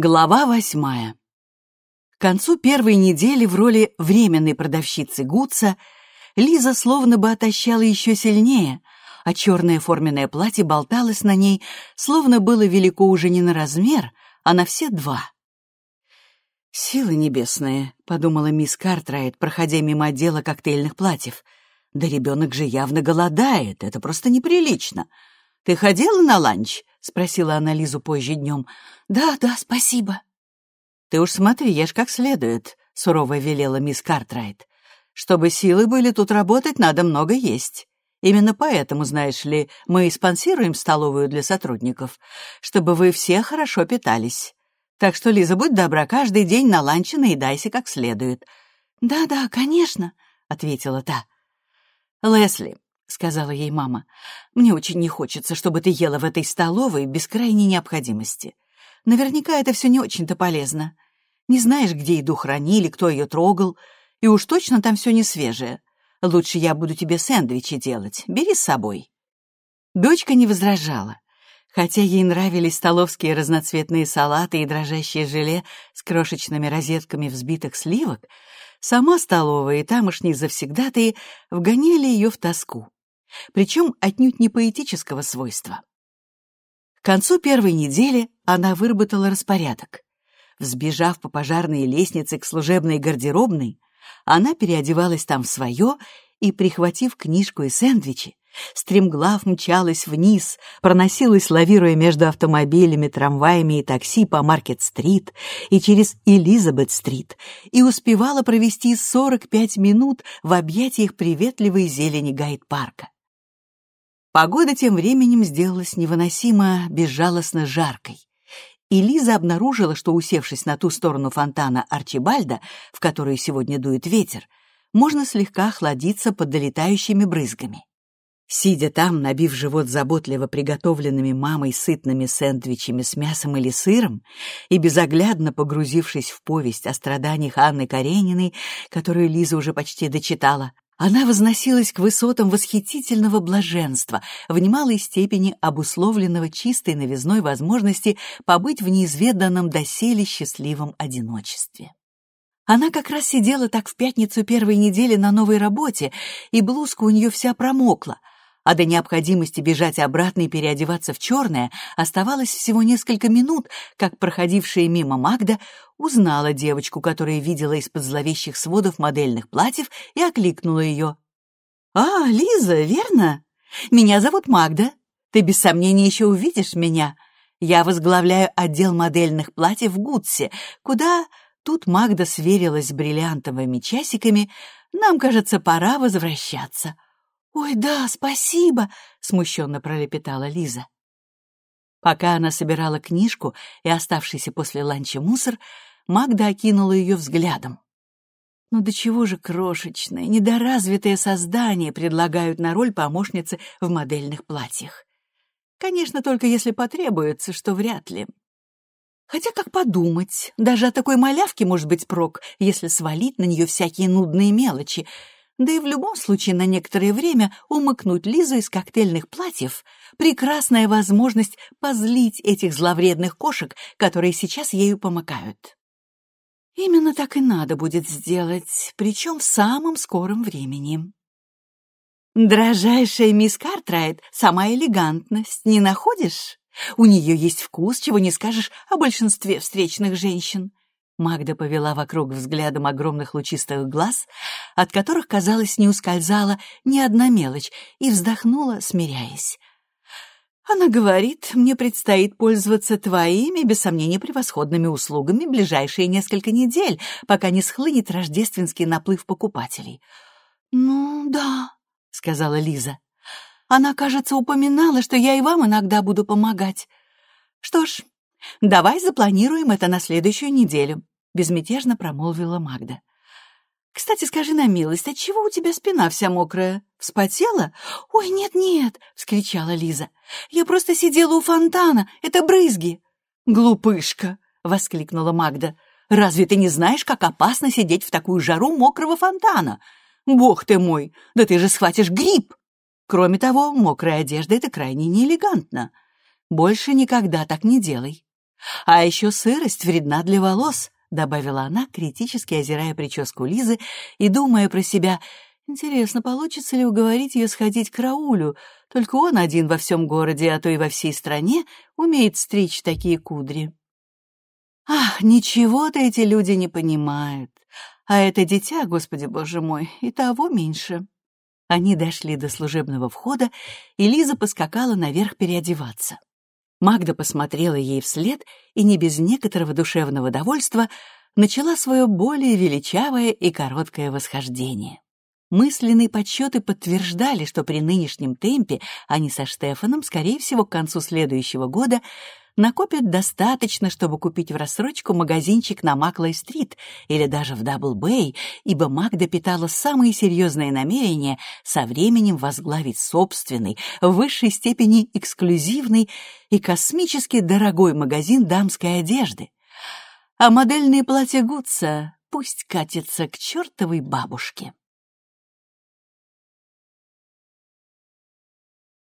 Глава восьмая. К концу первой недели в роли временной продавщицы Гудса Лиза словно бы отощала еще сильнее, а черное форменное платье болталось на ней, словно было велико уже не на размер, а на все два. «Силы небесные», — подумала мисс Картрайт, проходя мимо отдела коктейльных платьев. «Да ребенок же явно голодает, это просто неприлично. Ты ходила на ланч?» — спросила она Лизу позже днем. «Да, да, спасибо». «Ты уж смотри, ешь как следует», — сурово велела мисс Картрайт. «Чтобы силы были тут работать, надо много есть. Именно поэтому, знаешь ли, мы и спонсируем столовую для сотрудников, чтобы вы все хорошо питались. Так что, Лиза, будь добра, каждый день на ланче наедайся как следует». «Да-да, конечно», — ответила та. «Лесли, — сказала ей мама. «Мне очень не хочется, чтобы ты ела в этой столовой без крайней необходимости. Наверняка это все не очень-то полезно. Не знаешь, где еду хранили, кто ее трогал, и уж точно там все не свежее. Лучше я буду тебе сэндвичи делать. Бери с собой». Дочка не возражала. Хотя ей нравились столовские разноцветные салаты и дрожащее желе с крошечными розетками взбитых сливок, сама столовая и тамошние завсегдатые вгоняли ее в тоску причем отнюдь не поэтического свойства. К концу первой недели она выработала распорядок. Взбежав по пожарной лестнице к служебной гардеробной, она переодевалась там в свое и, прихватив книжку и сэндвичи, стремглав мчалась вниз, проносилась, лавируя между автомобилями, трамваями и такси по Маркет-стрит и через Элизабет-стрит, и успевала провести 45 минут в объятиях приветливой зелени Гайд-парка. Погода тем временем сделалась невыносимо безжалостно жаркой. И Лиза обнаружила, что, усевшись на ту сторону фонтана Арчибальда, в которую сегодня дует ветер, можно слегка охладиться под долетающими брызгами. Сидя там, набив живот заботливо приготовленными мамой сытными сэндвичами с мясом или сыром и безоглядно погрузившись в повесть о страданиях Анны Карениной, которую Лиза уже почти дочитала, она возносилась к высотам восхитительного блаженства, в немалой степени обусловленного чистой новизной возможности побыть в неизведанном доселе счастливом одиночестве. Она как раз сидела так в пятницу первой недели на новой работе, и блузка у нее вся промокла, а до необходимости бежать обратно и переодеваться в черное оставалось всего несколько минут, как проходившая мимо Магда узнала девочку, которая видела из-под зловещих сводов модельных платьев, и окликнула ее. «А, Лиза, верно? Меня зовут Магда. Ты без сомнения еще увидишь меня. Я возглавляю отдел модельных платьев в Гудсе, куда...» Тут Магда сверилась с бриллиантовыми часиками. «Нам, кажется, пора возвращаться». «Ой, да, спасибо!» — смущенно пролепетала Лиза. Пока она собирала книжку и оставшийся после ланча мусор, Магда окинула ее взглядом. Ну до чего же крошечное, недоразвитое создание предлагают на роль помощницы в модельных платьях? Конечно, только если потребуется, что вряд ли. Хотя, как подумать, даже о такой малявке может быть прок, если свалить на нее всякие нудные мелочи — да и в любом случае на некоторое время умыкнуть Лизу из коктейльных платьев — прекрасная возможность позлить этих зловредных кошек, которые сейчас ею помыкают. Именно так и надо будет сделать, причем в самом скором времени. Дрожайшая мисс Картрайт — сама элегантность, не находишь? У нее есть вкус, чего не скажешь о большинстве встречных женщин. Магда повела вокруг взглядом огромных лучистых глаз, от которых, казалось, не ускользала ни одна мелочь, и вздохнула, смиряясь. Она говорит, мне предстоит пользоваться твоими, без сомнения, превосходными услугами ближайшие несколько недель, пока не схлынет рождественский наплыв покупателей. «Ну, да», — сказала Лиза. «Она, кажется, упоминала, что я и вам иногда буду помогать. Что ж, давай запланируем это на следующую неделю безмятежно промолвила Магда. «Кстати, скажи на милость, отчего у тебя спина вся мокрая? Вспотела?» «Ой, нет-нет!» — вскричала Лиза. «Я просто сидела у фонтана, это брызги!» «Глупышка!» — воскликнула Магда. «Разве ты не знаешь, как опасно сидеть в такую жару мокрого фонтана? Бог ты мой, да ты же схватишь грипп! Кроме того, мокрая одежда — это крайне неэлегантно. Больше никогда так не делай. А еще сырость вредна для волос, добавила она, критически озирая прическу Лизы и думая про себя, интересно, получится ли уговорить ее сходить к Раулю, только он один во всем городе, а то и во всей стране, умеет стричь такие кудри. Ах, ничего-то эти люди не понимают. А это дитя, господи боже мой, и того меньше. Они дошли до служебного входа, и Лиза поскакала наверх переодеваться. Магда посмотрела ей вслед и не без некоторого душевного довольства начала свое более величавое и короткое восхождение. Мысленные подсчеты подтверждали, что при нынешнем темпе они со Штефаном, скорее всего, к концу следующего года накопят достаточно, чтобы купить в рассрочку магазинчик на Маклой-стрит или даже в Дабл-Бэй, ибо Магда питала самые серьезные намерения со временем возглавить собственный, в высшей степени эксклюзивный и космически дорогой магазин дамской одежды. А модельные платья Гудса пусть катятся к чертовой бабушке.